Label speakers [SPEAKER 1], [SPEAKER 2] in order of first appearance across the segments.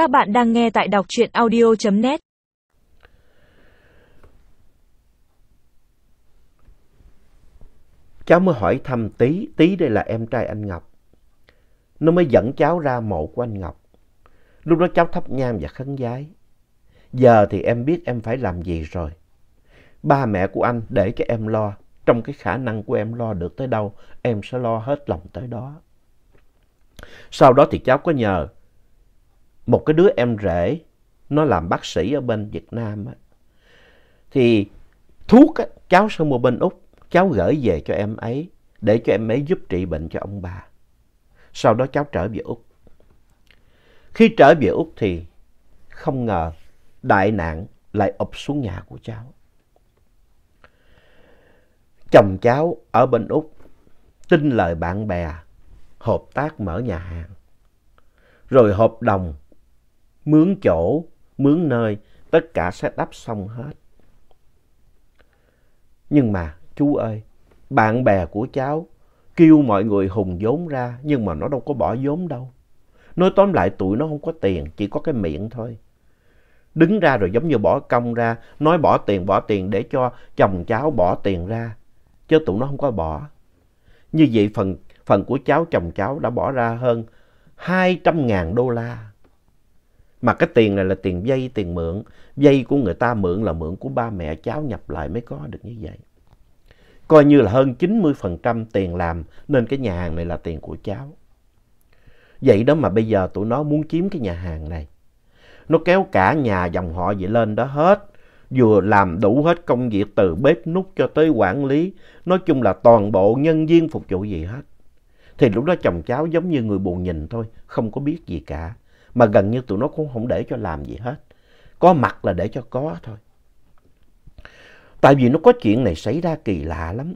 [SPEAKER 1] Các bạn đang nghe tại đọc truyện audio.net
[SPEAKER 2] Cháu mới hỏi thăm Tí, Tí đây là em trai anh Ngọc. Nó mới dẫn cháu ra mộ của anh Ngọc. Lúc đó cháu thắp nhang và khấn giái. Giờ thì em biết em phải làm gì rồi. Ba mẹ của anh để cho em lo. Trong cái khả năng của em lo được tới đâu, em sẽ lo hết lòng tới đó. Sau đó thì cháu có nhờ một cái đứa em rể, nó làm bác sĩ ở bên Việt Nam. Á. Thì thuốc á, cháu sẽ mua bên Úc, cháu gửi về cho em ấy để cho em ấy giúp trị bệnh cho ông bà. Sau đó cháu trở về Úc. Khi trở về Úc thì không ngờ đại nạn lại ập xuống nhà của cháu. Chồng cháu ở bên Úc tin lời bạn bè hợp tác mở nhà hàng. Rồi hợp đồng mướn chỗ, mướn nơi, tất cả set up xong hết. Nhưng mà chú ơi, bạn bè của cháu kêu mọi người hùng vốn ra nhưng mà nó đâu có bỏ vốn đâu. Nói tóm lại tụi nó không có tiền, chỉ có cái miệng thôi. Đứng ra rồi giống như bỏ công ra, nói bỏ tiền bỏ tiền để cho chồng cháu bỏ tiền ra. Chứ tụi nó không có bỏ. Như vậy phần, phần của cháu chồng cháu đã bỏ ra hơn 200 ngàn đô la. Mà cái tiền này là tiền vay, tiền mượn. Vay của người ta mượn là mượn của ba mẹ cháu nhập lại mới có được như vậy. Coi như là hơn 90% tiền làm nên cái nhà hàng này là tiền của cháu. Vậy đó mà bây giờ tụi nó muốn chiếm cái nhà hàng này. Nó kéo cả nhà dòng họ vậy lên đó hết. Vừa làm đủ hết công việc từ bếp nút cho tới quản lý. Nói chung là toàn bộ nhân viên phục vụ gì hết. Thì lúc đó chồng cháu giống như người buồn nhìn thôi, không có biết gì cả. Mà gần như tụi nó cũng không để cho làm gì hết. Có mặt là để cho có thôi. Tại vì nó có chuyện này xảy ra kỳ lạ lắm.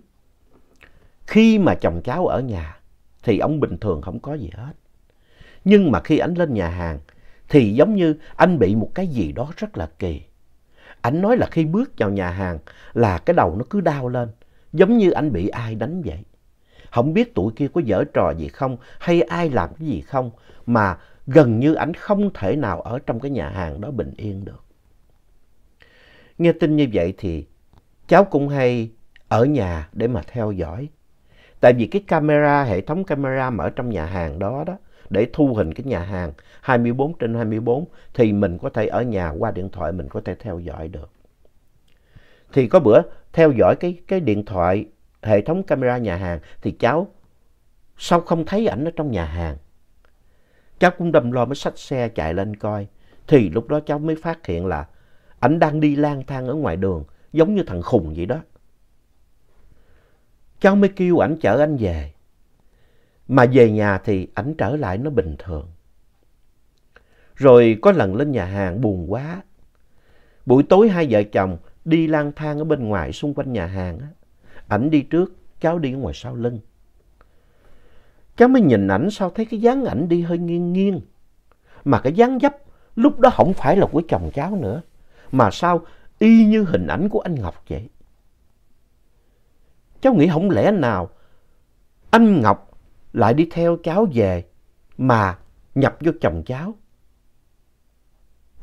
[SPEAKER 2] Khi mà chồng cháu ở nhà thì ông bình thường không có gì hết. Nhưng mà khi anh lên nhà hàng thì giống như anh bị một cái gì đó rất là kỳ. Anh nói là khi bước vào nhà hàng là cái đầu nó cứ đau lên, giống như anh bị ai đánh vậy. Không biết tụi kia có giở trò gì không hay ai làm cái gì không mà gần như ảnh không thể nào ở trong cái nhà hàng đó bình yên được. Nghe tin như vậy thì cháu cũng hay ở nhà để mà theo dõi. Tại vì cái camera, hệ thống camera mà ở trong nhà hàng đó đó, để thu hình cái nhà hàng 24 trên 24 thì mình có thể ở nhà qua điện thoại mình có thể theo dõi được. Thì có bữa theo dõi cái, cái điện thoại, hệ thống camera nhà hàng thì cháu sao không thấy ảnh ở trong nhà hàng. Cháu cũng đâm lo mới xách xe chạy lên coi. Thì lúc đó cháu mới phát hiện là ảnh đang đi lang thang ở ngoài đường giống như thằng khùng vậy đó. Cháu mới kêu ảnh chở anh về. Mà về nhà thì ảnh trở lại nó bình thường. Rồi có lần lên nhà hàng buồn quá. Buổi tối hai vợ chồng đi lang thang ở bên ngoài xung quanh nhà hàng. Ảnh đi trước, cháu đi ở ngoài sau lưng. Cháu mới nhìn ảnh sao thấy cái dáng ảnh đi hơi nghiêng nghiêng. Mà cái dáng dấp lúc đó không phải là của chồng cháu nữa. Mà sao y như hình ảnh của anh Ngọc vậy. Cháu nghĩ không lẽ nào anh Ngọc lại đi theo cháu về mà nhập vô chồng cháu.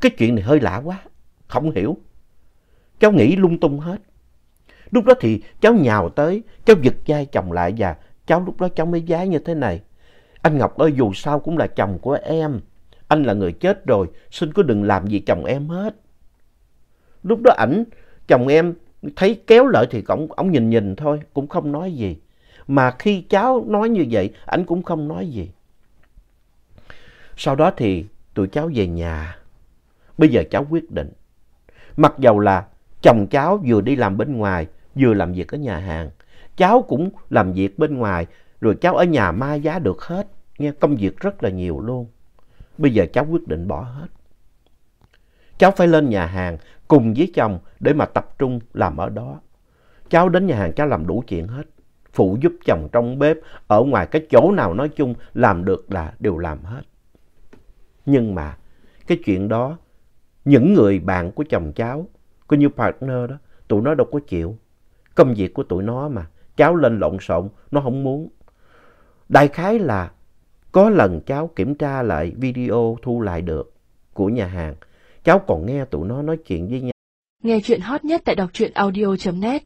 [SPEAKER 2] Cái chuyện này hơi lạ quá, không hiểu. Cháu nghĩ lung tung hết. Lúc đó thì cháu nhào tới, cháu giật vai chồng lại và cháu lúc đó cháu mới giá như thế này. Anh Ngọc ơi dù sao cũng là chồng của em. Anh là người chết rồi, xin cứ đừng làm gì chồng em hết. Lúc đó ảnh, chồng em thấy kéo lại thì ổng, ông nhìn nhìn thôi, cũng không nói gì. Mà khi cháu nói như vậy, ảnh cũng không nói gì. Sau đó thì tụi cháu về nhà. Bây giờ cháu quyết định. Mặc dầu là chồng cháu vừa đi làm bên ngoài, vừa làm việc ở nhà hàng. Cháu cũng làm việc bên ngoài, rồi cháu ở nhà mai giá được hết. Nghe công việc rất là nhiều luôn. Bây giờ cháu quyết định bỏ hết. Cháu phải lên nhà hàng cùng với chồng để mà tập trung làm ở đó. Cháu đến nhà hàng cháu làm đủ chuyện hết. Phụ giúp chồng trong bếp, ở ngoài cái chỗ nào nói chung làm được là đều làm hết. Nhưng mà cái chuyện đó, những người bạn của chồng cháu, coi như partner đó, tụi nó đâu có chịu. Công việc của tụi nó mà, cháu lên lộn xộn, nó không muốn. Đại khái là có lần cháu kiểm tra lại video thu lại được, của nhà hàng. Cháu còn nghe tụi nó nói chuyện với nhau.
[SPEAKER 3] Nghe chuyện hot nhất tại đọc truyện audio.net